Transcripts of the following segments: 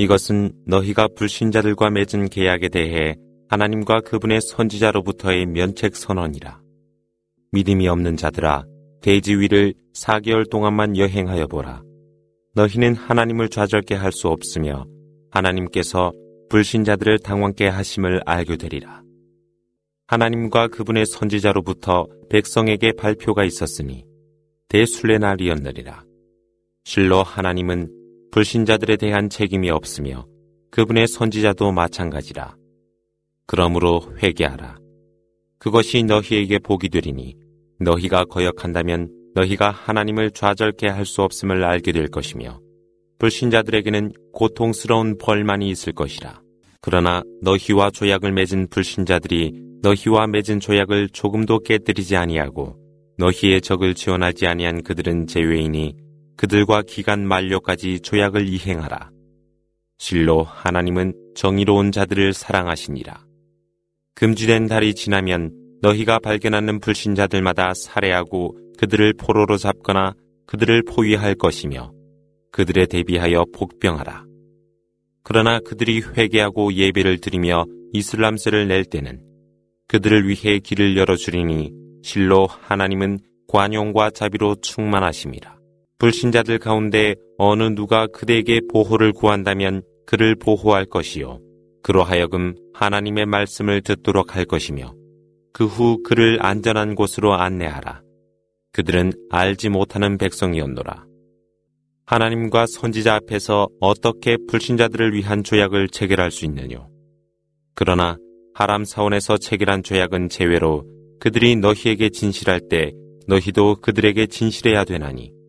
이것은 너희가 불신자들과 맺은 계약에 대해 하나님과 그분의 선지자로부터의 면책 선언이라. 믿음이 없는 자들아, 대지 위를 4개월 동안만 여행하여 보라. 너희는 하나님을 좌절케 할 수 없으며 하나님께서 불신자들을 당황케 하심을 알게 되리라. 하나님과 그분의 선지자로부터 백성에게 발표가 있었으니 대순례 날이었느리라. 실로 하나님은 불신자들에 대한 책임이 없으며 그분의 선지자도 마찬가지라. 그러므로 회개하라. 그것이 너희에게 복이 되리니 너희가 거역한다면 너희가 하나님을 좌절케 할 수 없음을 알게 될 것이며 불신자들에게는 고통스러운 벌만이 있을 것이라. 그러나 너희와 조약을 맺은 불신자들이 너희와 맺은 조약을 조금도 깨뜨리지 아니하고 너희의 적을 지원하지 아니한 그들은 제외이니 그들과 기간 만료까지 조약을 이행하라. 실로 하나님은 정의로운 자들을 사랑하시니라. 금지된 달이 지나면 너희가 발견하는 불신자들마다 살해하고 그들을 포로로 잡거나 그들을 포위할 것이며 그들에 대비하여 복병하라. 그러나 그들이 회개하고 예배를 드리며 이슬람세를 낼 때는 그들을 위해 길을 열어주리니 실로 하나님은 관용과 자비로 충만하심이라. 불신자들 가운데 어느 누가 그대에게 보호를 구한다면 그를 보호할 것이요. 그로하여금 하나님의 말씀을 듣도록 할 것이며 그 후 그를 안전한 곳으로 안내하라. 그들은 알지 못하는 백성이었노라. 하나님과 선지자 앞에서 어떻게 불신자들을 위한 조약을 체결할 수 있느뇨? 그러나 하람 사원에서 체결한 조약은 제외로 그들이 너희에게 진실할 때 너희도 그들에게 진실해야 되나니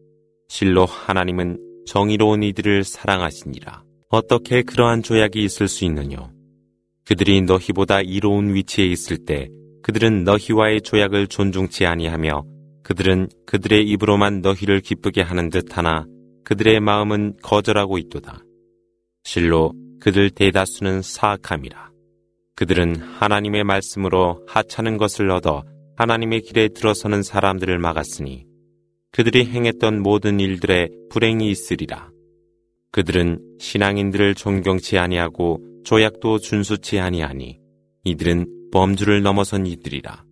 실로 하나님은 정의로운 이들을 사랑하시니라. 어떻게 그러한 조약이 있을 수 있느뇨? 그들이 너희보다 이로운 위치에 있을 때 그들은 너희와의 조약을 존중치 아니하며 그들은 그들의 입으로만 너희를 기쁘게 하는 듯하나 그들의 마음은 거절하고 있도다. 실로 그들 대다수는 사악함이라. 그들은 하나님의 말씀으로 하찮은 것을 얻어 하나님의 길에 들어서는 사람들을 막았으니 그들이 행했던 모든 일들에 불행이 있으리라. 그들은 신앙인들을 존경치 아니하고 조약도 준수치 아니하니 이들은 범주를 넘어선 이들이라.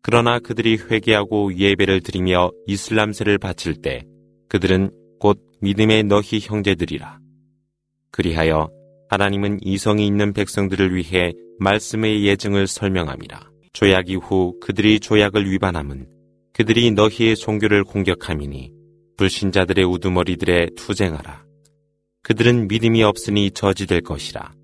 그러나 그들이 회개하고 예배를 드리며 이슬람세를 바칠 때 그들은 곧 믿음의 너희 형제들이라. 그리하여 하나님은 이성이 있는 백성들을 위해 말씀의 예증을 설명함이라. 조약 이후 그들이 조약을 위반함은 그들이 너희의 종교를 공격함이니 불신자들의 우두머리들에 투쟁하라. 그들은 믿음이 없으니 저지될 것이라.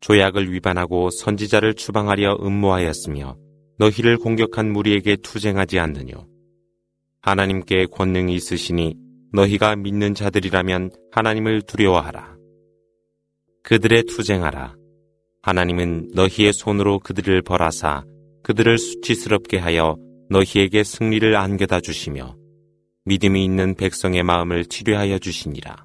조약을 위반하고 선지자를 추방하려 음모하였으며 너희를 공격한 무리에게 투쟁하지 않느뇨. 하나님께 권능이 있으시니 너희가 믿는 자들이라면 하나님을 두려워하라. 그들의 투쟁하라. 하나님은 너희의 손으로 그들을 벌하사 그들을 수치스럽게 하여 너희에게 승리를 안겨다 주시며 믿음이 있는 백성의 마음을 치료하여 주시니라.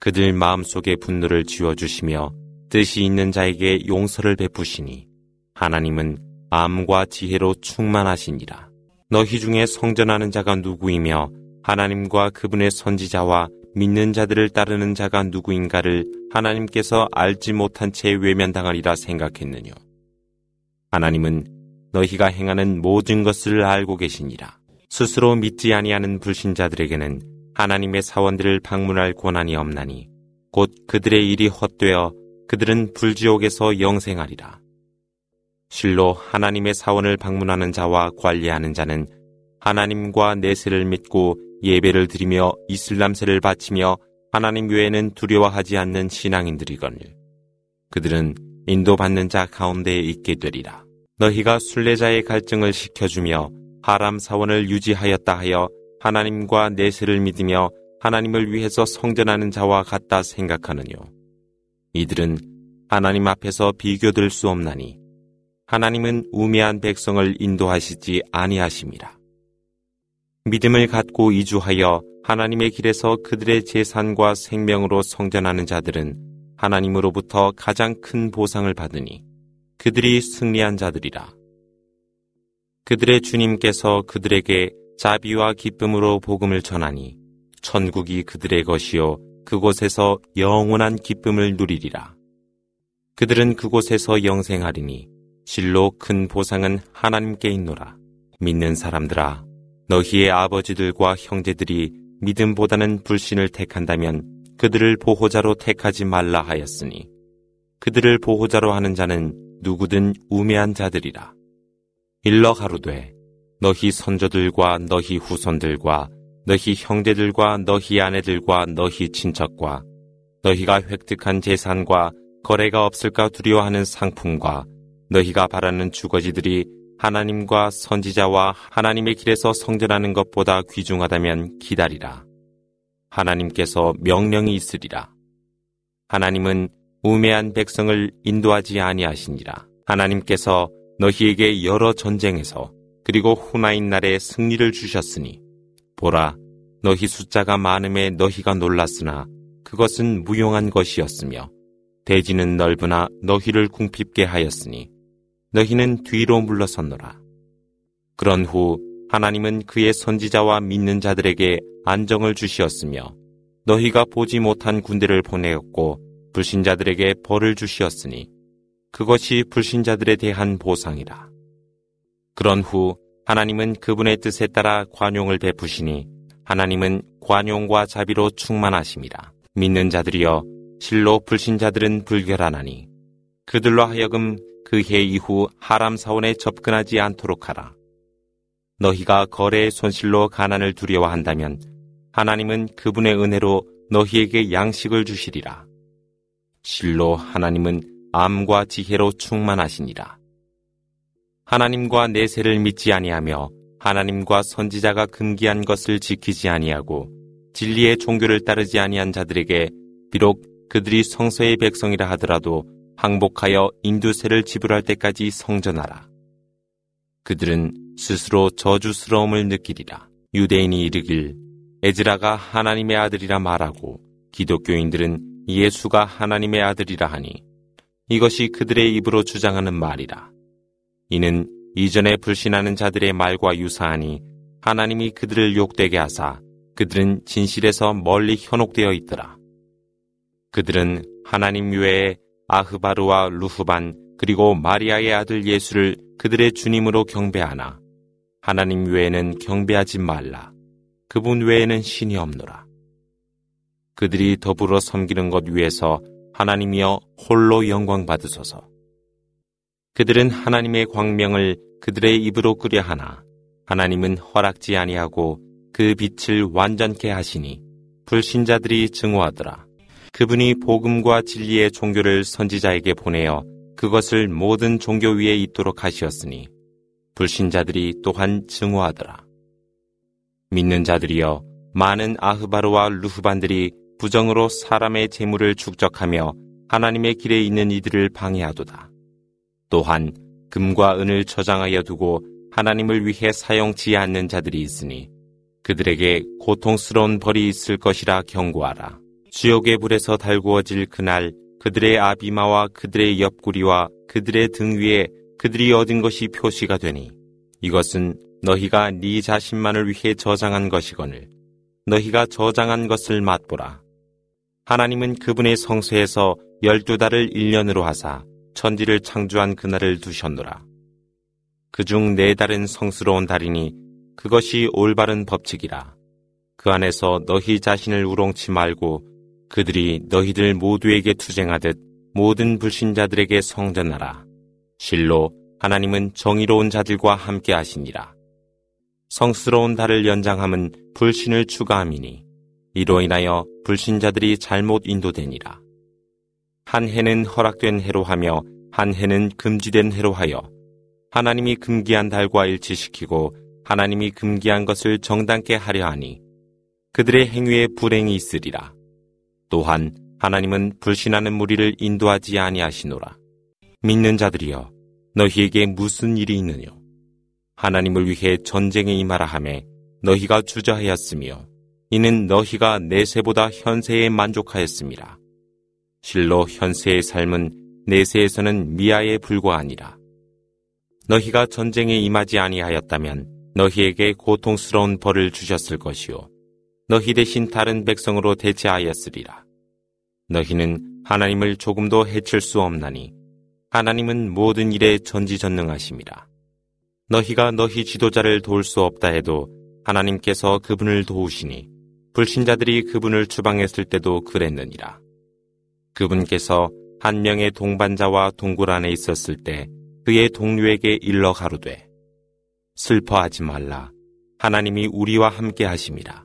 그들 마음속의 분노를 지워 주시며 뜻이 있는 자에게 용서를 베푸시니 하나님은 암과 지혜로 충만하시니라. 너희 중에 성전하는 자가 누구이며 하나님과 그분의 선지자와 믿는 자들을 따르는 자가 누구인가를 하나님께서 알지 못한 채 외면당하리라 생각했느뇨. 하나님은 너희가 행하는 모든 것을 알고 계시니라. 스스로 믿지 아니하는 불신자들에게는 하나님의 사원들을 방문할 권한이 없나니 곧 그들의 일이 헛되어 그들은 불지옥에서 영생하리라. 실로 하나님의 사원을 방문하는 자와 관리하는 자는 하나님과 내세를 믿고 예배를 드리며 이슬람세를 바치며 하나님 외에는 두려워하지 않는 신앙인들이거늘. 그들은 인도받는 자 가운데에 있게 되리라. 너희가 순례자의 갈증을 시켜주며 하람 사원을 유지하였다 하여 하나님과 내세를 믿으며 하나님을 위해서 성전하는 자와 같다 생각하느뇨. 이들은 하나님 앞에서 비교될 수 없나니 하나님은 우매한 백성을 인도하시지 아니하심이라. 믿음을 갖고 이주하여 하나님의 길에서 그들의 재산과 생명으로 성전하는 자들은 하나님으로부터 가장 큰 보상을 받으니 그들이 승리한 자들이라. 그들의 주님께서 그들에게 자비와 기쁨으로 복음을 전하니 천국이 그들의 것이요 그곳에서 영원한 기쁨을 누리리라. 그들은 그곳에서 영생하리니 실로 큰 보상은 하나님께 있노라. 믿는 사람들아, 너희의 아버지들과 형제들이 믿음보다는 불신을 택한다면 그들을 보호자로 택하지 말라 하였으니 그들을 보호자로 하는 자는 누구든 우매한 자들이라. 일러 가로되 너희 선조들과 너희 후손들과 너희 형제들과 너희 아내들과 너희 친척과 너희가 획득한 재산과 거래가 없을까 두려워하는 상품과 너희가 바라는 주거지들이 하나님과 선지자와 하나님의 길에서 성전하는 것보다 귀중하다면 기다리라. 하나님께서 명령이 있으리라. 하나님은 우매한 백성을 인도하지 아니하시니라. 하나님께서 너희에게 여러 전쟁에서 그리고 후나인 날에 승리를 주셨으니 보라 너희 숫자가 많음에 너희가 놀랐으나 그것은 무용한 것이었으며 대지는 넓으나 너희를 궁핍게 하였으니 너희는 뒤로 물러섰노라. 그런 후 하나님은 그의 선지자와 믿는 자들에게 안정을 주시었으며 너희가 보지 못한 군대를 보내었고 불신자들에게 벌을 주시었으니 그것이 불신자들에 대한 보상이라. 그런 후 하나님은 그분의 뜻에 따라 관용을 베푸시니 하나님은 관용과 자비로 충만하심이라. 믿는 자들이여 실로 불신자들은 불결하나니 그들로 하여금 그 해 이후 하람 사원에 접근하지 않도록 하라. 너희가 거래의 손실로 가난을 두려워한다면 하나님은 그분의 은혜로 너희에게 양식을 주시리라. 실로 하나님은 암과 지혜로 충만하시니라. 하나님과 내세를 믿지 아니하며 하나님과 선지자가 금기한 것을 지키지 아니하고 진리의 종교를 따르지 아니한 자들에게 비록 그들이 성서의 백성이라 하더라도 항복하여 인두세를 지불할 때까지 성전하라. 그들은 스스로 저주스러움을 느끼리라. 유대인이 이르길 에즈라가 하나님의 아들이라 말하고 기독교인들은 예수가 하나님의 아들이라 하니 이것이 그들의 입으로 주장하는 말이라. 이는 이전에 불신하는 자들의 말과 유사하니 하나님이 그들을 욕되게 하사 그들은 진실에서 멀리 현혹되어 있더라. 그들은 하나님 외에 아흐바르와 루후반 그리고 마리아의 아들 예수를 그들의 주님으로 경배하나 하나님 외에는 경배하지 말라. 그분 외에는 신이 없노라. 그들이 더불어 섬기는 것 위에서 하나님이여 홀로 영광 받으소서. 그들은 하나님의 광명을 그들의 입으로 끄려 하나 하나님은 허락지 아니하고 그 빛을 완전케 하시니 불신자들이 증오하더라. 그분이 복음과 진리의 종교를 선지자에게 보내어 그것을 모든 종교 위에 있도록 하시었으니 불신자들이 또한 증오하더라. 믿는 자들이여 많은 아흐바르와 루후반들이 부정으로 사람의 재물을 축적하며 하나님의 길에 있는 이들을 방해하도다. 또한 금과 은을 저장하여 두고 하나님을 위해 사용치 않는 자들이 있으니 그들에게 고통스러운 벌이 있을 것이라 경고하라. 지옥의 불에서 달구어질 그날 그들의 아비마와 그들의 옆구리와 그들의 등 위에 그들이 얻은 것이 표시가 되니 이것은 너희가 네 자신만을 위해 저장한 것이거늘 너희가 저장한 것을 맛보라. 하나님은 그분의 성소에서 열두 달을 일년으로 하사 천지를 창조한 그날을 두셨노라. 그 중 네 달은 성스러운 달이니 그것이 올바른 법칙이라. 그 안에서 너희 자신을 우롱치 말고 그들이 너희들 모두에게 투쟁하듯 모든 불신자들에게 성전하라. 실로 하나님은 정의로운 자들과 함께 하시니라. 성스러운 달을 연장함은 불신을 추가함이니 이로 인하여 불신자들이 잘못 인도되니라. 한 해는 허락된 해로 하며 한 해는 금지된 해로 하여 하나님이 금기한 달과 일치시키고 하나님이 금기한 것을 정당케 하려 하니 그들의 행위에 불행이 있으리라. 또한 하나님은 불신하는 무리를 인도하지 아니하시노라. 믿는 자들이여 너희에게 무슨 일이 있느뇨? 하나님을 위해 전쟁에 임하라 함에 너희가 주저하였으며 이는 너희가 내세보다 현세에 만족하였습니다. 실로 현세의 삶은 내세에서는 미아에 불과하니라. 너희가 전쟁에 임하지 아니하였다면 너희에게 고통스러운 벌을 주셨을 것이요. 너희 대신 다른 백성으로 대체하였으리라. 너희는 하나님을 조금도 해칠 수 없나니 하나님은 모든 일에 전지전능하심이라. 너희가 너희 지도자를 도울 수 없다 해도 하나님께서 그분을 도우시니 불신자들이 그분을 추방했을 때도 그랬느니라. 그분께서 한 명의 동반자와 동굴 안에 있었을 때 그의 동료에게 일러 가로되 슬퍼하지 말라 하나님이 우리와 함께 하심이라.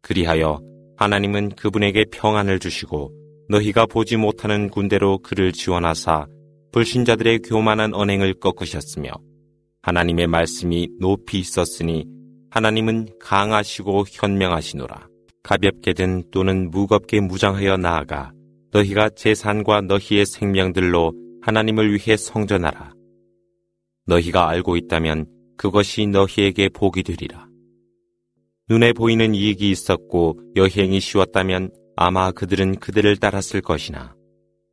그리하여 하나님은 그분에게 평안을 주시고 너희가 보지 못하는 군대로 그를 지원하사 불신자들의 교만한 언행을 꺾으셨으며 하나님의 말씀이 높이 있었으니 하나님은 강하시고 현명하시노라. 가볍게든 또는 무겁게 무장하여 나아가 너희가 재산과 너희의 생명들로 하나님을 위해 성전하라. 너희가 알고 있다면 그것이 너희에게 복이 되리라. 눈에 보이는 이익이 있었고 여행이 쉬웠다면 아마 그들은 그들을 따랐을 것이나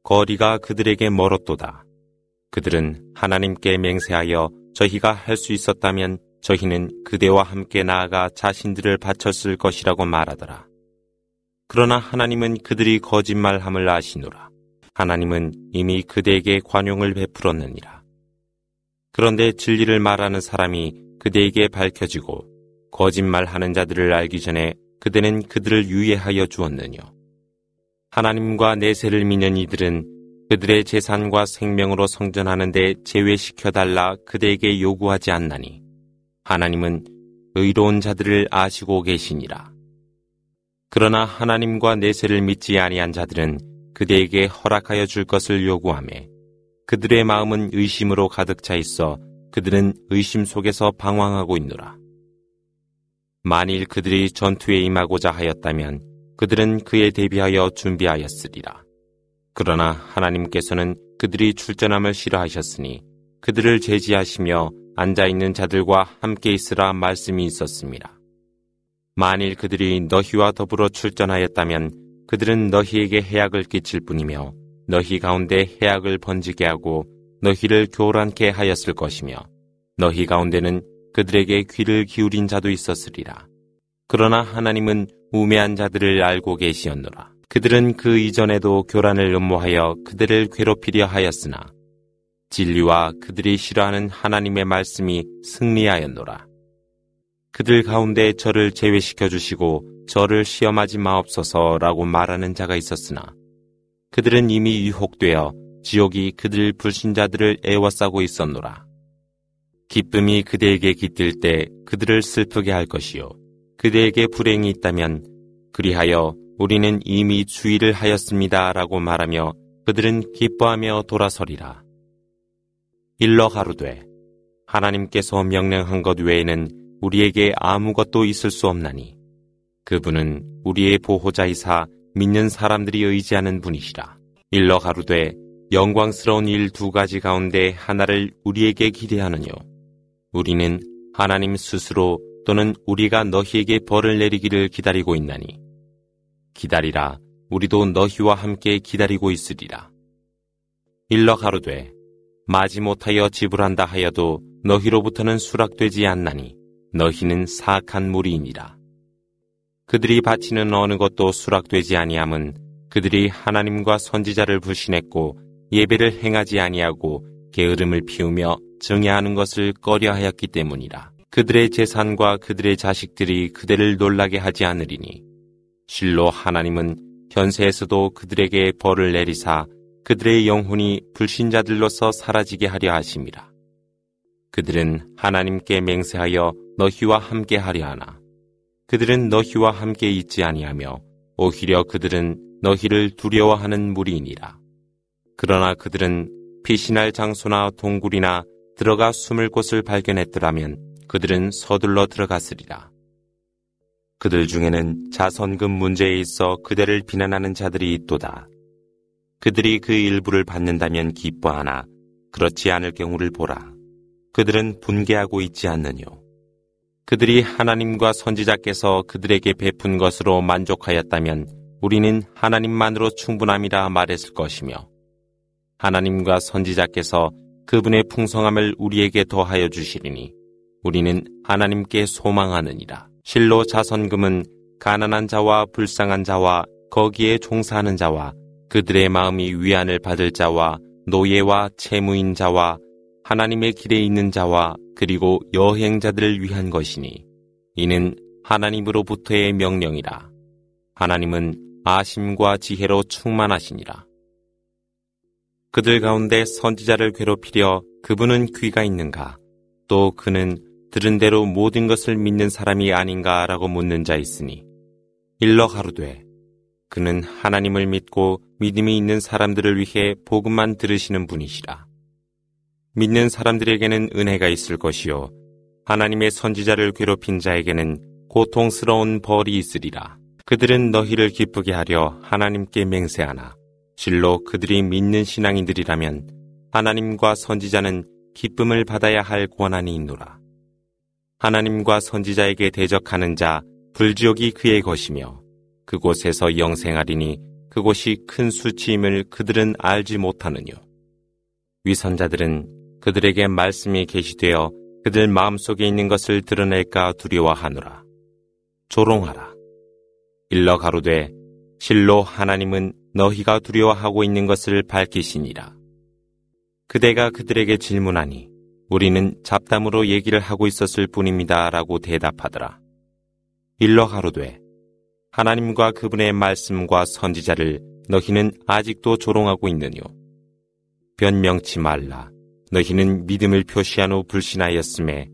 거리가 그들에게 멀었도다. 그들은 하나님께 맹세하여 저희가 할 수 있었다면 저희는 그대와 함께 나아가 자신들을 바쳤을 것이라고 말하더라. 그러나 하나님은 그들이 거짓말함을 아시노라. 하나님은 이미 그대에게 관용을 베풀었느니라. 그런데 진리를 말하는 사람이 그대에게 밝혀지고 거짓말하는 자들을 알기 전에 그대는 그들을 유예하여 주었느뇨. 하나님과 내세를 믿는 이들은 그들의 재산과 생명으로 성전하는데 제외시켜달라 그대에게 요구하지 않나니 하나님은 의로운 자들을 아시고 계시니라. 그러나 하나님과 내세를 믿지 아니한 자들은 그대에게 허락하여 줄 것을 요구하며 그들의 마음은 의심으로 가득 차 있어 그들은 의심 속에서 방황하고 있노라. 만일 그들이 전투에 임하고자 하였다면 그들은 그에 대비하여 준비하였으리라. 그러나 하나님께서는 그들이 출전함을 싫어하셨으니 그들을 제지하시며 앉아 있는 자들과 함께 있으라 말씀이 있었습니다. 만일 그들이 너희와 더불어 출전하였다면 그들은 너희에게 해악을 끼칠 뿐이며 너희 가운데 해악을 번지게 하고 너희를 교란케 하였을 것이며 너희 가운데는 그들에게 귀를 기울인 자도 있었으리라. 그러나 하나님은 우매한 자들을 알고 계시었노라. 그들은 그 이전에도 교란을 음모하여 그들을 괴롭히려 하였으나 진리와 그들이 싫어하는 하나님의 말씀이 승리하였노라. 그들 가운데 저를 제외시켜 주시고 저를 시험하지 마옵소서라고 말하는 자가 있었으나 그들은 이미 유혹되어 지옥이 그들 불신자들을 애워싸고 있었노라. 기쁨이 그대에게 깃들 때 그들을 슬프게 할 것이요. 그대에게 불행이 있다면 그리하여 우리는 이미 주의를 하였습니다. 라고 말하며 그들은 기뻐하며 돌아서리라. 일러 가로되 하나님께서 명령한 것 외에는 우리에게 아무것도 있을 수 없나니 그분은 우리의 보호자이사 믿는 사람들이 의지하는 분이시라. 일러 가로되 영광스러운 일 두 가지 가운데 하나를 우리에게 기대하느뇨. 우리는 하나님 스스로 또는 우리가 너희에게 벌을 내리기를 기다리고 있나니. 기다리라. 우리도 너희와 함께 기다리고 있으리라. 일러 가로되 마지못하여 지불한다 하여도 너희로부터는 수락되지 않나니 너희는 사악한 무리이니라. 그들이 바치는 어느 것도 수락되지 아니함은 그들이 하나님과 선지자를 불신했고 예배를 행하지 아니하고 게으름을 피우며 정야하는 것을 꺼려하였기 때문이라. 그들의 재산과 그들의 자식들이 그들을 놀라게 하지 않으리니 실로 하나님은 현세에서도 그들에게 벌을 내리사 그들의 영혼이 불신자들로서 사라지게 하려 하심이라. 그들은 하나님께 맹세하여 너희와 함께 하려 하나 그들은 너희와 함께 있지 아니하며 오히려 그들은 너희를 두려워하는 무리이니라. 그러나 그들은 피신할 장소나 동굴이나 들어가 숨을 곳을 발견했더라면 그들은 서둘러 들어갔으리라. 그들 중에는 자선금 문제에 있어 그대를 비난하는 자들이 있도다. 그들이 그 일부를 받는다면 기뻐하나 그렇지 않을 경우를 보라. 그들은 분개하고 있지 않느뇨. 그들이 하나님과 선지자께서 그들에게 베푼 것으로 만족하였다면 우리는 하나님만으로 충분함이라 말했을 것이며 하나님과 선지자께서 그분의 풍성함을 우리에게 더하여 주시리니 우리는 하나님께 소망하느니라. 실로 자선금은 가난한 자와 불쌍한 자와 거기에 종사하는 자와 그들의 마음이 위안을 받을 자와 노예와 채무인 자와 하나님의 길에 있는 자와 그리고 여행자들을 위한 것이니 이는 하나님으로부터의 명령이라. 하나님은 아심과 지혜로 충만하시니라. 그들 가운데 선지자를 괴롭히려 그분은 귀가 있는가? 또 그는 들은 대로 모든 것을 믿는 사람이 아닌가라고 묻는 자 있으니 일러 가로되 그는 하나님을 믿고 믿음이 있는 사람들을 위해 복음만 들으시는 분이시라. 믿는 사람들에게는 은혜가 있을 것이요 하나님의 선지자를 괴롭힌 자에게는 고통스러운 벌이 있으리라. 그들은 너희를 기쁘게 하려 하나님께 맹세하나 실로 그들이 믿는 신앙인들이라면 하나님과 선지자는 기쁨을 받아야 할 권한이 있노라. 하나님과 선지자에게 대적하는 자 불지옥이 그의 것이며 그곳에서 영생하리니 그곳이 큰 수치임을 그들은 알지 못하느뇨. 위선자들은 그들에게 말씀이 계시되어 그들 마음속에 있는 것을 드러낼까 두려워하노라. 조롱하라. 일러 가로되 실로 하나님은 너희가 두려워하고 있는 것을 밝히시니라. 그대가 그들에게 질문하니 우리는 잡담으로 얘기를 하고 있었을 뿐입니다. 라고 대답하더라. 일러 가로되 하나님과 그분의 말씀과 선지자를 너희는 아직도 조롱하고 있느뇨. 변명치 말라. 너희는 믿음을 표시한 후 불신하였음에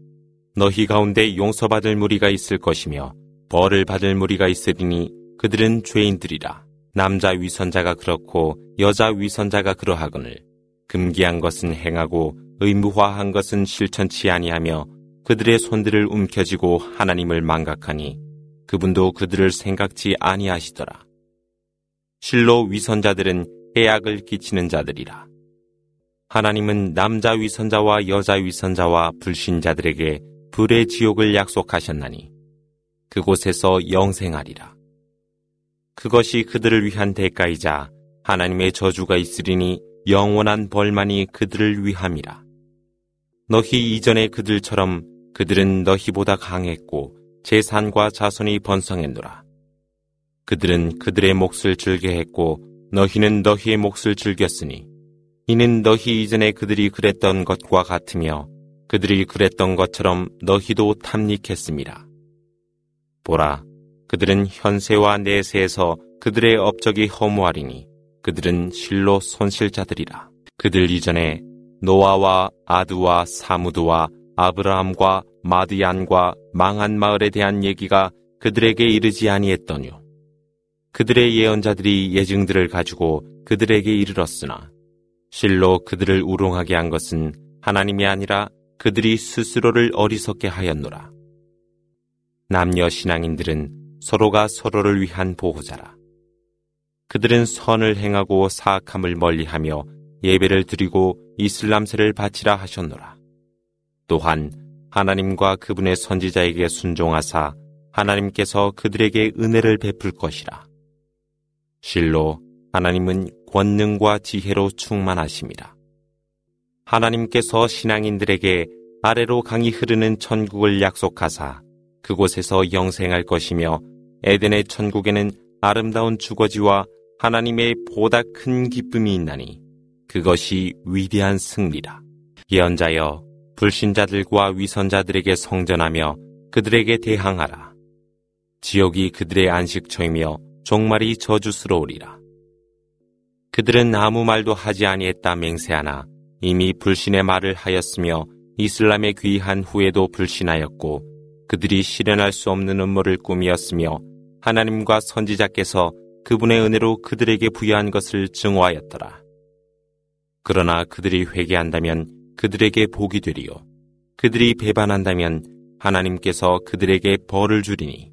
너희 가운데 용서받을 무리가 있을 것이며 벌을 받을 무리가 있으리니 그들은 죄인들이라. 남자 위선자가 그렇고 여자 위선자가 그러하거늘 금기한 것은 행하고 의무화한 것은 실천치 아니하며 그들의 손들을 움켜쥐고 하나님을 망각하니 그분도 그들을 생각지 아니하시더라. 실로 위선자들은 해악을 끼치는 자들이라. 하나님은 남자 위선자와 여자 위선자와 불신자들에게 불의 지옥을 약속하셨나니 그곳에서 영생하리라. 그것이 그들을 위한 대가이자 하나님의 저주가 있으리니 영원한 벌만이 그들을 위함이라. 너희 이전에 그들처럼 그들은 너희보다 강했고 재산과 자손이 번성했노라. 그들은 그들의 몫을 즐겨 했고 너희는 너희의 몫을 즐겼으니 이는 너희 이전에 그들이 그랬던 것과 같으며 그들이 그랬던 것처럼 너희도 탐닉했습니다. 보라, 그들은 현세와 내세에서 그들의 업적이 허무하리니 그들은 실로 손실자들이라. 그들 이전에 노아와 아드와 사무드와 아브라함과 마드얀과 망한 마을에 대한 얘기가 그들에게 이르지 아니했더뇨. 그들의 예언자들이 예증들을 가지고 그들에게 이르렀으나 실로 그들을 우롱하게 한 것은 하나님이 아니라 그들이 스스로를 어리석게 하였노라. 남녀 신앙인들은 서로가 서로를 위한 보호자라. 그들은 선을 행하고 사악함을 멀리하며 예배를 드리고 이슬람세를 바치라 하셨노라. 또한 하나님과 그분의 선지자에게 순종하사 하나님께서 그들에게 은혜를 베풀 것이라. 실로 하나님은 권능과 지혜로 충만하십니다. 하나님께서 신앙인들에게 아래로 강이 흐르는 천국을 약속하사 그곳에서 영생할 것이며 에덴의 천국에는 아름다운 주거지와 하나님의 보다 큰 기쁨이 있나니 그것이 위대한 승리라. 예언자여 불신자들과 위선자들에게 성전하며 그들에게 대항하라. 지옥이 그들의 안식처이며 종말이 저주스러우리라. 그들은 아무 말도 하지 아니했다 맹세하나 이미 불신의 말을 하였으며 이슬람에 귀한 후에도 불신하였고 그들이 실현할 수 없는 음모를 꾸미었으며 하나님과 선지자께서 그분의 은혜로 그들에게 부여한 것을 증오하였더라. 그러나 그들이 회개한다면 그들에게 복이 되리요. 그들이 배반한다면 하나님께서 그들에게 벌을 주리니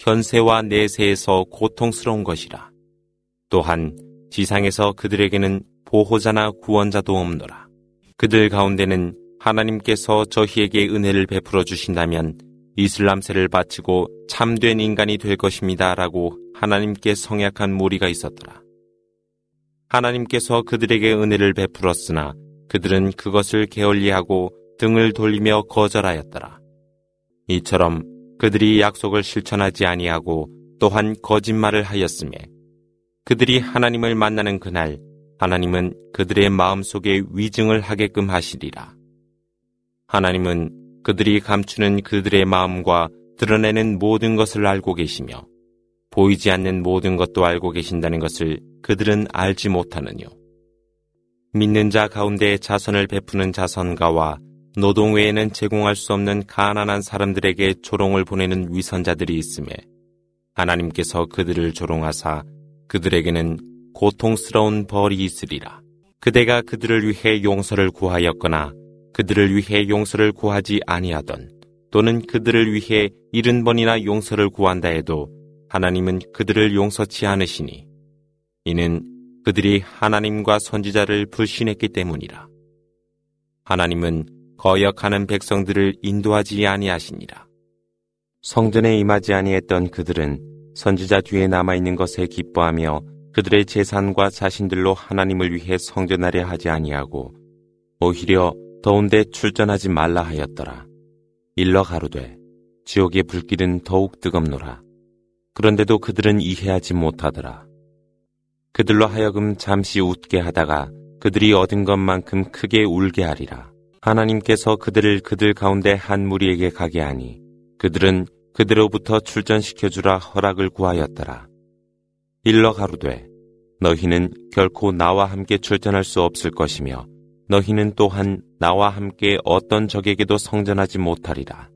현세와 내세에서 고통스러운 것이라. 또한 지상에서 그들에게는 보호자나 구원자도 없노라. 그들 가운데는 하나님께서 저희에게 은혜를 베풀어 주신다면 이슬람세를 바치고 참된 인간이 될 것입니다. 라고 하나님께 성약한 무리가 있었더라. 하나님께서 그들에게 은혜를 베풀었으나 그들은 그것을 게을리하고 등을 돌리며 거절하였더라. 이처럼 그들이 약속을 실천하지 아니하고 또한 거짓말을 하였음에 그들이 하나님을 만나는 그날 하나님은 그들의 마음속에 위증을 하게끔 하시리라. 하나님은 그들이 감추는 그들의 마음과 드러내는 모든 것을 알고 계시며 보이지 않는 모든 것도 알고 계신다는 것을 그들은 알지 못하느뇨. 믿는 자 가운데 자선을 베푸는 자선가와 노동 외에는 제공할 수 없는 가난한 사람들에게 조롱을 보내는 위선자들이 있음에 하나님께서 그들을 조롱하사 그들에게는 고통스러운 벌이 있으리라. 그대가 그들을 위해 용서를 구하였거나 그들을 위해 용서를 구하지 아니하던 또는 그들을 위해 이른 번이나 용서를 구한다 해도 하나님은 그들을 용서치 않으시니 이는 그들이 하나님과 선지자를 불신했기 때문이라. 하나님은 거역하는 백성들을 인도하지 아니하시니라. 성전에 임하지 아니했던 그들은 선지자 뒤에 남아있는 것에 기뻐하며 그들의 재산과 자신들로 하나님을 위해 성전하려 하지 아니하고 오히려 더운데 출전하지 말라 하였더라. 일러 가로되 지옥의 불길은 더욱 뜨겁노라. 그런데도 그들은 이해하지 못하더라. 그들로 하여금 잠시 웃게 하다가 그들이 얻은 것만큼 크게 울게 하리라. 하나님께서 그들을 그들 가운데 한 무리에게 가게 하니 그들은 그대로부터 출전시켜 주라 허락을 구하였더라. 일러 가로되 너희는 결코 나와 함께 출전할 수 없을 것이며 너희는 또한 나와 함께 어떤 적에게도 성전하지 못하리라.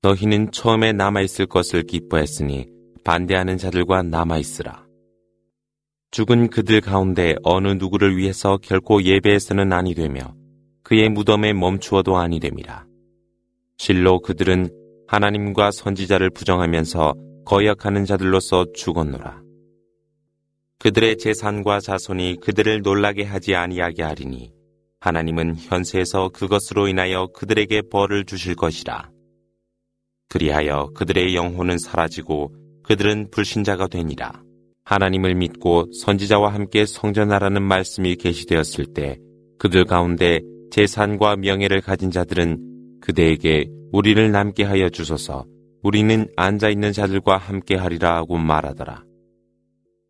너희는 처음에 남아있을 것을 기뻐했으니 반대하는 자들과 남아있으라. 죽은 그들 가운데 어느 누구를 위해서 결코 예배해서는 아니 되며 그의 무덤에 멈추어도 아니 됨이라. 실로 그들은 하나님과 선지자를 부정하면서 거역하는 자들로서 죽었노라. 그들의 재산과 자손이 그들을 놀라게 하지 아니하게 하리니 하나님은 현세에서 그것으로 인하여 그들에게 벌을 주실 것이라. 그리하여 그들의 영혼은 사라지고 그들은 불신자가 되니라. 하나님을 믿고 선지자와 함께 성전하라는 말씀이 계시되었을 때 그들 가운데 재산과 명예를 가진 자들은 그대에게 우리를 남게 하여 주소서 우리는 앉아 있는 자들과 함께 하리라 하고 말하더라.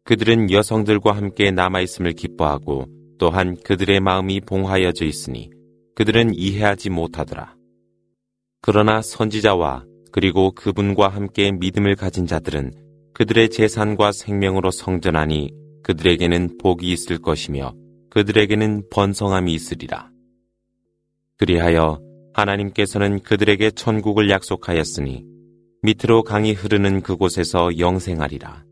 그들은 여성들과 함께 남아 있음을 기뻐하고 또한 그들의 마음이 봉하여져 있으니 그들은 이해하지 못하더라. 그러나 선지자와 그리고 그분과 함께 믿음을 가진 자들은 그들의 재산과 생명으로 성전하니 그들에게는 복이 있을 것이며 그들에게는 번성함이 있으리라. 그리하여 하나님께서는 그들에게 천국을 약속하였으니 밑으로 강이 흐르는 그곳에서 영생하리라.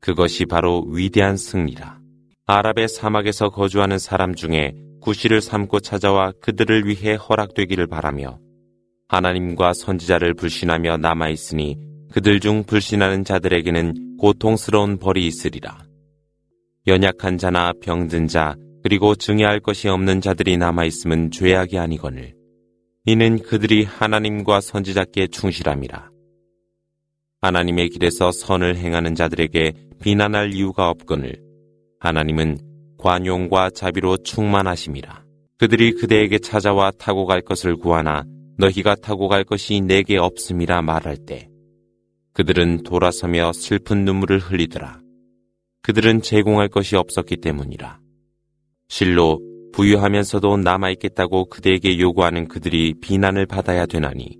그것이 바로 위대한 승리라. 아랍의 사막에서 거주하는 사람 중에 구실을 삼고 찾아와 그들을 위해 허락되기를 바라며 하나님과 선지자를 불신하며 남아있으니 그들 중 불신하는 자들에게는 고통스러운 벌이 있으리라. 연약한 자나 병든 자 그리고 증여할 것이 없는 자들이 남아있으면 죄악이 아니거늘 이는 그들이 하나님과 선지자께 충실함이라. 하나님의 길에서 선을 행하는 자들에게 비난할 이유가 없거늘 하나님은 관용과 자비로 충만하심이라. 그들이 그대에게 찾아와 타고 갈 것을 구하나 너희가 타고 갈 것이 내게 없음이라 말할 때 그들은 돌아서며 슬픈 눈물을 흘리더라. 그들은 제공할 것이 없었기 때문이라. 실로 부유하면서도 남아있겠다고 그대에게 요구하는 그들이 비난을 받아야 되나니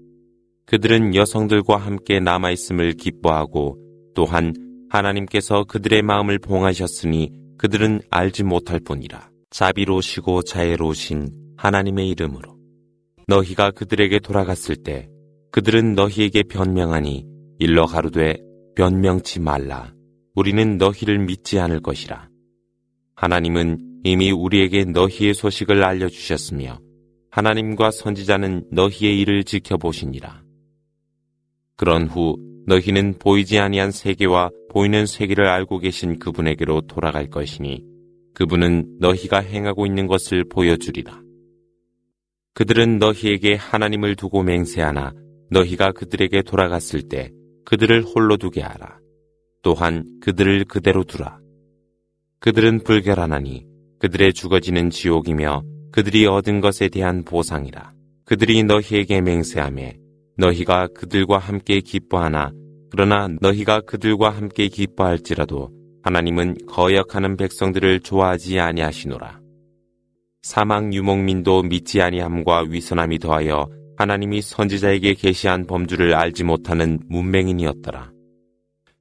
그들은 여성들과 함께 남아있음을 기뻐하고 또한 하나님께서 그들의 마음을 봉하셨으니 그들은 알지 못할 뿐이라. 자비로우시고 자애로우신 하나님의 이름으로 너희가 그들에게 돌아갔을 때 그들은 너희에게 변명하니 일러 가로되 변명치 말라. 우리는 너희를 믿지 않을 것이라. 하나님은 이미 우리에게 너희의 소식을 알려주셨으며 하나님과 선지자는 너희의 일을 지켜보시니라. 그런 후 너희는 보이지 아니한 세계와 보이는 세계를 알고 계신 그분에게로 돌아갈 것이니 그분은 너희가 행하고 있는 것을 보여주리라. 그들은 너희에게 하나님을 두고 맹세하나 너희가 그들에게 돌아갔을 때 그들을 홀로 두게 하라. 또한 그들을 그대로 두라. 그들은 불결하나니 그들의 죽어지는 지옥이며 그들이 얻은 것에 대한 보상이라. 그들이 너희에게 맹세하며 너희가 그들과 함께 기뻐하나 그러나 너희가 그들과 함께 기뻐할지라도 하나님은 거역하는 백성들을 좋아하지 아니하시노라. 사망 유목민도 믿지 아니함과 위선함이 더하여 하나님이 선지자에게 계시한 범주를 알지 못하는 문맹인이었더라.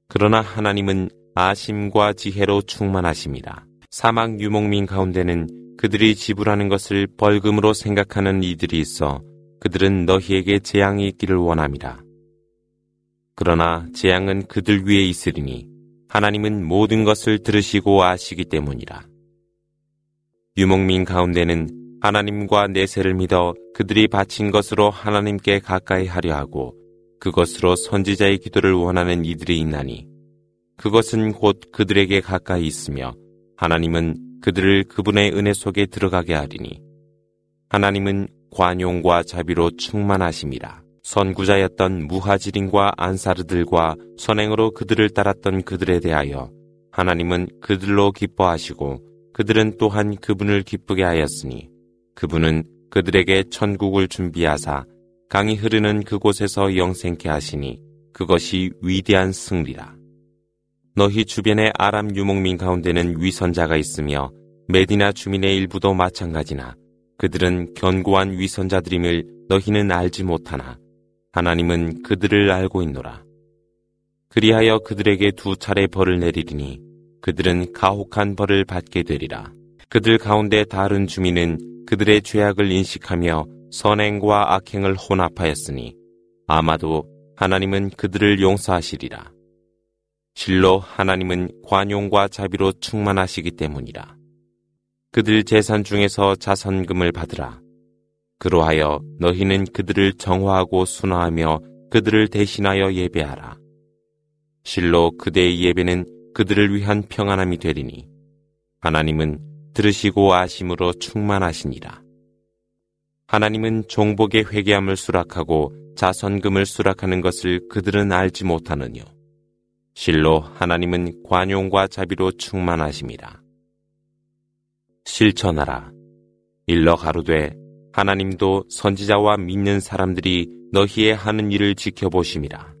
그러나 하나님은 아심과 지혜로 충만하십니다. 사막 유목민 가운데는 그들이 지불하는 것을 벌금으로 생각하는 이들이 있어 그들은 너희에게 재앙이 있기를 원함이라. 그러나 재앙은 그들 위에 있으리니 하나님은 모든 것을 들으시고 아시기 때문이라. 유목민 가운데는 하나님과 내세를 믿어 그들이 바친 것으로 하나님께 가까이 하려 하고 그것으로 선지자의 기도를 원하는 이들이 있나니 그것은 곧 그들에게 가까이 있으며 하나님은 그들을 그분의 은혜 속에 들어가게 하리니 하나님은 관용과 자비로 충만하심이라. 선구자였던 무하지린과 안사르들과 선행으로 그들을 따랐던 그들에 대하여 하나님은 그들로 기뻐하시고 그들은 또한 그분을 기쁘게 하였으니 그분은 그들에게 천국을 준비하사 강이 흐르는 그곳에서 영생케 하시니 그것이 위대한 승리라. 너희 주변의 아람 유목민 가운데는 위선자가 있으며 메디나 주민의 일부도 마찬가지나 그들은 견고한 위선자들임을 너희는 알지 못하나 하나님은 그들을 알고 있노라. 그리하여 그들에게 두 차례 벌을 내리리니 그들은 가혹한 벌을 받게 되리라. 그들 가운데 다른 주민은 그들의 죄악을 인식하며 선행과 악행을 혼합하였으니 아마도 하나님은 그들을 용서하시리라. 실로 하나님은 관용과 자비로 충만하시기 때문이라. 그들 재산 중에서 자선금을 받으라. 그로하여 너희는 그들을 정화하고 순화하며 그들을 대신하여 예배하라. 실로 그대의 예배는 그들을 위한 평안함이 되리니 하나님은 들으시고 아심으로 충만하시니라. 하나님은 종복의 회개함을 수락하고 자선금을 수락하는 것을 그들은 알지 못하느뇨. 실로 하나님은 관용과 자비로 충만하심이라. 실천하라. 일러 가로되 하나님도 선지자와 믿는 사람들이 너희의 하는 일을 지켜보심이라.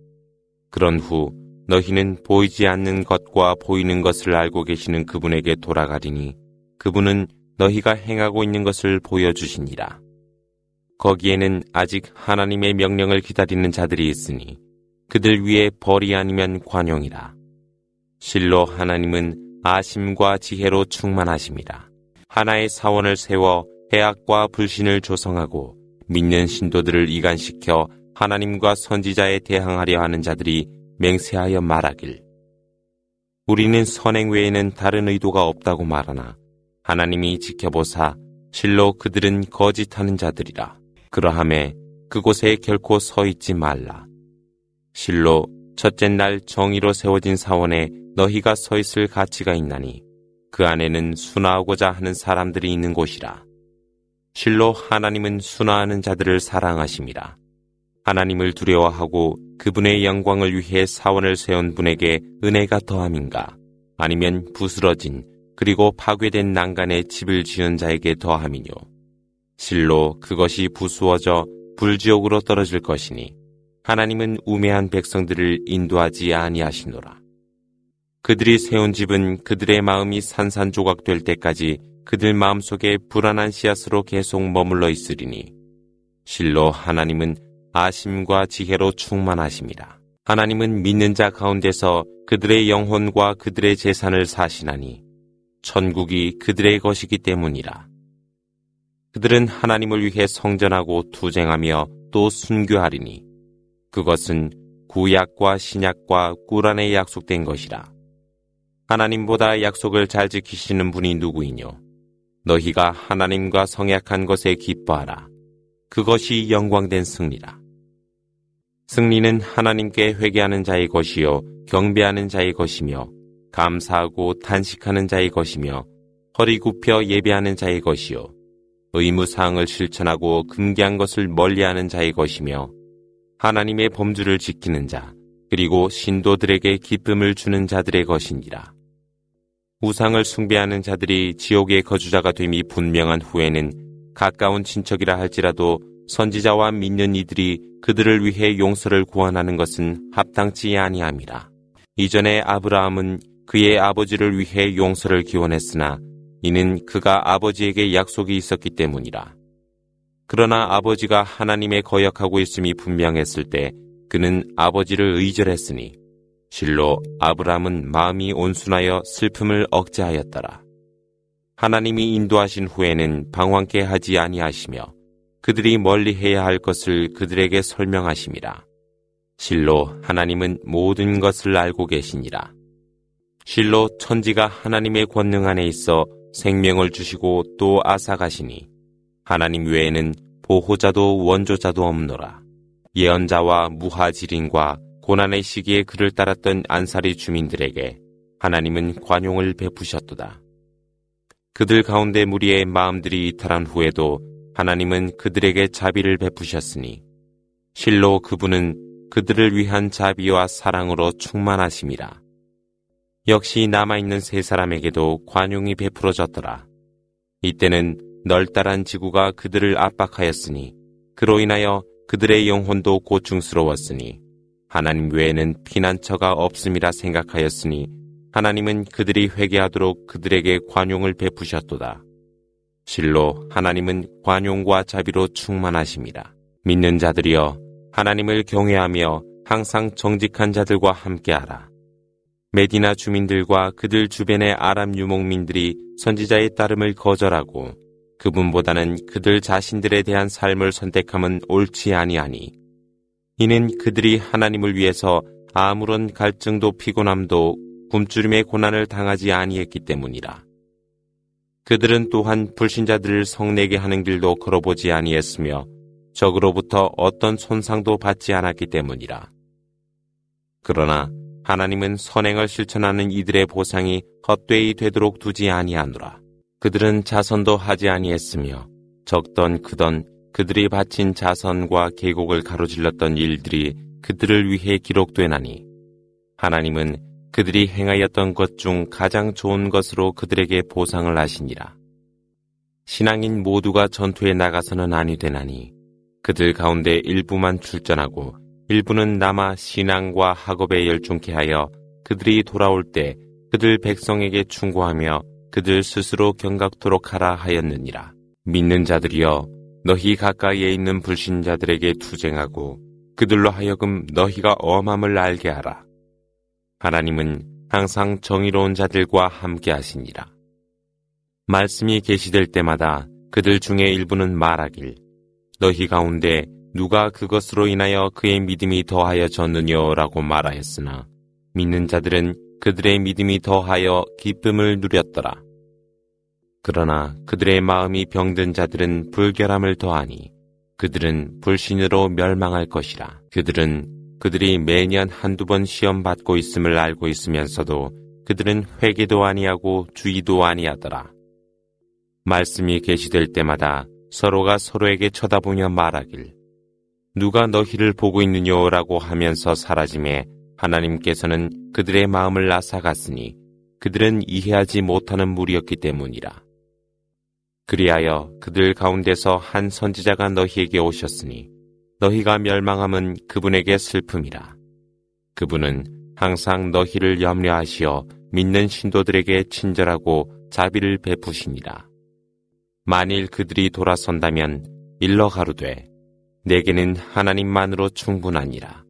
그런 후 너희는 보이지 않는 것과 보이는 것을 알고 계시는 그분에게 돌아가리니 그분은 너희가 행하고 있는 것을 보여주시니라. 거기에는 아직 하나님의 명령을 기다리는 자들이 있으니 그들 위에 벌이 아니면 관용이라. 실로 하나님은 아심과 지혜로 충만하십니다. 하나의 사원을 세워 해악과 불신을 조성하고 믿는 신도들을 이간시켜 하나님과 선지자에 대항하려 하는 자들이 맹세하여 말하길. 우리는 선행 외에는 다른 의도가 없다고 말하나 하나님이 지켜보사 실로 그들은 거짓하는 자들이라. 그러함에 그곳에 결코 서 있지 말라. 실로 첫째 날 정의로 세워진 사원에 너희가 서 있을 가치가 있나니 그 안에는 순화하고자 하는 사람들이 있는 곳이라. 실로 하나님은 순화하는 자들을 사랑하심이라. 하나님을 두려워하고 그분의 영광을 위해 사원을 세운 분에게 은혜가 더함인가? 아니면 부스러진 그리고 파괴된 난간에 집을 지은 자에게 더함이뇨. 실로 그것이 부수어져 불지옥으로 떨어질 것이니 하나님은 우매한 백성들을 인도하지 아니하시노라. 그들이 세운 집은 그들의 마음이 산산조각 될 때까지 그들 마음속에 불안한 씨앗으로 계속 머물러 있으리니 실로 하나님은 아심과 지혜로 충만하십니다. 하나님은 믿는 자 가운데서 그들의 영혼과 그들의 재산을 사시나니 천국이 그들의 것이기 때문이라. 그들은 하나님을 위해 성전하고 투쟁하며 또 순교하리니 그것은 구약과 신약과 꾸란에 약속된 것이라. 하나님보다 약속을 잘 지키시는 분이 누구이뇨? 너희가 하나님과 성약한 것에 기뻐하라. 그것이 영광된 승리라. 승리는 하나님께 회개하는 자의 것이요 경배하는 자의 것이며 감사하고 탄식하는 자의 것이며 허리 굽혀 예배하는 자의 것이요 의무 사항을 실천하고 금기한 것을 멀리하는 자의 것이며 하나님의 범주를 지키는 자 그리고 신도들에게 기쁨을 주는 자들의 것이니라. 우상을 숭배하는 자들이 지옥의 거주자가 됨이 분명한 후에는 가까운 친척이라 할지라도 선지자와 믿는 이들이 그들을 위해 용서를 구원하는 것은 합당치 아니함이라. 이전에 아브라함은 그의 아버지를 위해 용서를 기원했으나 이는 그가 아버지에게 약속이 있었기 때문이라. 그러나 아버지가 하나님에 거역하고 있음이 분명했을 때 그는 아버지를 의절했으니 실로 아브라함은 마음이 온순하여 슬픔을 억제하였더라. 하나님이 인도하신 후에는 방황케 하지 아니하시며 그들이 멀리 해야 할 것을 그들에게 설명하심이라. 실로 하나님은 모든 것을 알고 계시니라. 실로 천지가 하나님의 권능 안에 있어 생명을 주시고 또 아사가시니 하나님 외에는 보호자도 원조자도 없노라. 예언자와 무하지린과 고난의 시기에 그를 따랐던 안사리 주민들에게 하나님은 관용을 베푸셨도다. 그들 가운데 무리의 마음들이 이탈한 후에도 하나님은 그들에게 자비를 베푸셨으니 실로 그분은 그들을 위한 자비와 사랑으로 충만하심이라. 역시 남아있는 세 사람에게도 관용이 베풀어졌더라. 이때는 널따란 지구가 그들을 압박하였으니 그로 인하여 그들의 영혼도 고충스러웠으니 하나님 외에는 피난처가 없음이라 생각하였으니 하나님은 그들이 회개하도록 그들에게 관용을 베푸셨도다. 실로 하나님은 관용과 자비로 충만하십니다. 믿는 자들이여 하나님을 경외하며 항상 정직한 자들과 함께하라. 메디나 주민들과 그들 주변의 아람 유목민들이 선지자의 따름을 거절하고 그분보다는 그들 자신들에 대한 삶을 선택함은 옳지 아니하니 이는 그들이 하나님을 위해서 아무런 갈증도 피곤함도 굶주림의 고난을 당하지 아니했기 때문이라. 그들은 또한 불신자들을 성내게 하는 길도 걸어보지 아니했으며 적으로부터 어떤 손상도 받지 않았기 때문이라. 그러나 하나님은 선행을 실천하는 이들의 보상이 헛되이 되도록 두지 아니하노라. 그들은 자선도 하지 아니했으며 적던 크던 그들이 바친 자선과 계곡을 가로질렀던 일들이 그들을 위해 기록되나니 하나님은 그들이 행하였던 것 중 가장 좋은 것으로 그들에게 보상을 하시니라. 신앙인 모두가 전투에 나가서는 아니 되나니 그들 가운데 일부만 출전하고 일부는 남아 신앙과 학업에 열중케 하여 그들이 돌아올 때 그들 백성에게 충고하며 그들 스스로 경각토록 하라 하였느니라. 믿는 자들이여 너희 가까이에 있는 불신자들에게 투쟁하고 그들로 하여금 너희가 엄함을 알게 하라. 하나님은 항상 정의로운 자들과 함께 하시니라. 말씀이 계시될 때마다 그들 중에 일부는 말하길 너희 가운데 누가 그것으로 인하여 그의 믿음이 더하여 졌느냐라고 말하였으나 믿는 자들은 그들의 믿음이 더하여 기쁨을 누렸더라. 그러나 그들의 마음이 병든 자들은 불결함을 더하니 그들은 불신으로 멸망할 것이라. 그들은 그들이 매년 한두 번 시험 받고 있음을 알고 있으면서도 그들은 회개도 아니하고 주의도 아니하더라. 말씀이 계시될 때마다 서로가 서로에게 쳐다보며 말하길 누가 너희를 보고 있느냐라고 하면서 사라짐에 하나님께서는 그들의 마음을 앗아갔으니 그들은 이해하지 못하는 무리였기 때문이라. 그리하여 그들 가운데서 한 선지자가 너희에게 오셨으니 너희가 멸망함은 그분에게 슬픔이라. 그분은 항상 너희를 염려하시어 믿는 신도들에게 친절하고 자비를 베푸시니라. 만일 그들이 돌아선다면 일러 가로되 내게는 하나님만으로 충분하니라.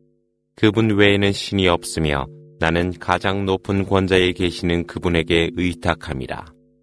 그분 외에는 신이 없으며 나는 가장 높은 권자에 계시는 그분에게 의탁함이라.